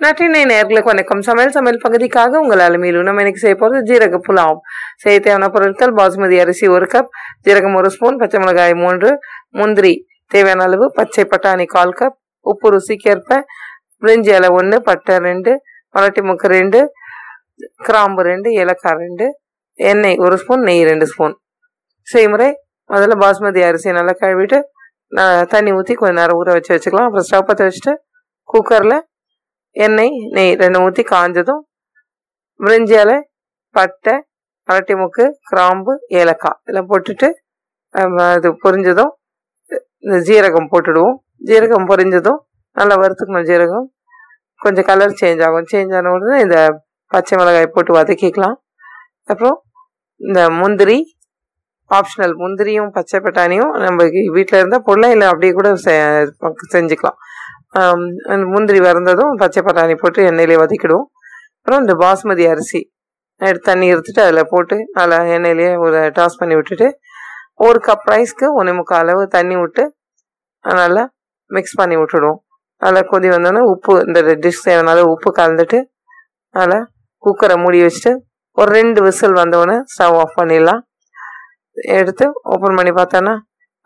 நற்றினை நேர்களுக்கு வணக்கம். சமையல் சமையல் பகுதிக்காக உங்கள் அலுமையிலும் நம்ம இன்னைக்கு செய்ய போகிறது ஜீரக புலாவ். செய்ய தேவையான பொருட்கள் பாசுமதி அரிசி ஒரு கப் ஜீரகம் ஒரு ஸ்பூன் பச்சை மிளகாய் மூன்று முந்திரி தேவையான அளவு பச்சை பட்டாணி கால் கப் உப்பு ருசிக்கேற்ப பிரிஞ்சி இலை ஒன்று பட்டை ரெண்டு மலட்டி முக்கு ரெண்டு கிராம்பு ரெண்டு ஏலக்காய் ரெண்டு எண்ணெய் ஒரு ஸ்பூன் நெய் ரெண்டு ஸ்பூன் செய்முறை முதல்ல பாஸ்மதி அரிசியை நல்லா கழுவிட்டு தண்ணி ஊற்றி கொஞ்ச நேரம் ஊற வச்சு வச்சுக்கலாம். அப்புறம் ஸ்டவ் பற்ற வச்சுட்டு குக்கரில் எண்ணெய் நெய் ரெண்டு ஊற்றி காஞ்சதும் பிரிஞ்சி இலை பட்டை அரட்டி முக்கு கிராம்பு ஏலக்காய் இதெல்லாம் போட்டுட்டு இது அது பொரிஞ்சதும் இந்த ஜீரகம் போட்டுடுவோம். ஜீரகம் பொரிஞ்சதும் நல்லா வறுத்துக்கணும் ஜீரகம். கொஞ்சம் கலர் சேஞ்ச் ஆகும். சேஞ்ச் ஆன உடனே இந்த பச்சை மிளகாய் போட்டு வதக்கிக்கலாம். அப்புறம் இந்த முந்திரி ஆப்ஷனல் முந்திரியும் பச்சை பட்டாணியும் நம்ம வீட்டில் இருந்தால் பொருளாக இல்லை அப்படியே கூட செ- செஞ்சுக்கலாம். முந்திரி வறந்ததும் பச்சை பட்டாணி போட்டு எண்ணெயிலே வதக்கிடுவோம். அப்புறம் இந்த பாஸ்மதி அரிசி. எடுத்து தண்ணி எடுத்துட்டு அதில் போட்டு நல்லா எண்ணெயிலேயே ஒரு டாஸ் பண்ணி விட்டுட்டு ஒரு கப் ரைஸ்க்கு ஒன்று முக்கால் அளவு தண்ணி விட்டு நல்லா மிக்ஸ் பண்ணி விட்டுடுவோம். நல்லா கொதி வந்தோன்னே உப்பு இந்த டிஷ் செய்யறதுனால உப்பு கலந்துட்டு நல்லா குக்கரை மூடி வச்சுட்டு ஒரு ரெண்டு விசில் வந்தோடனே ஸ்டவ் ஆஃப் பண்ணிடலாம். எடுத்து ஓப்பன் பண்ணி பார்த்தோன்னா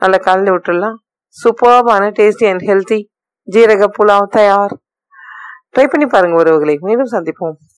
நல்லா கலந்து விட்டுடலாம். சூப்பர்பான டேஸ்டி அண்ட் ஹெல்த்தி ஜீரக புலாவ் தயார். ட்ரை பண்ணி பாருங்க உறவுகளை. மீண்டும் சந்திப்போம்.